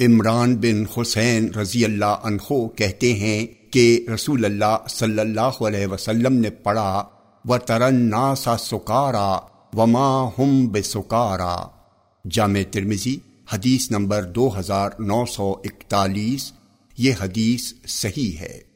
عمران بن حسین رضی اللہ عنہ کہتے ہیں کہ رسول اللہ صلی اللہ علیہ وسلم نے پڑھا و ترنا سا سکارا وما ہم بے سکارا جامع ترمزی حدیث نمبر دو ہزار نو سو اکتالیس، یہ حدیث صحیح ہے۔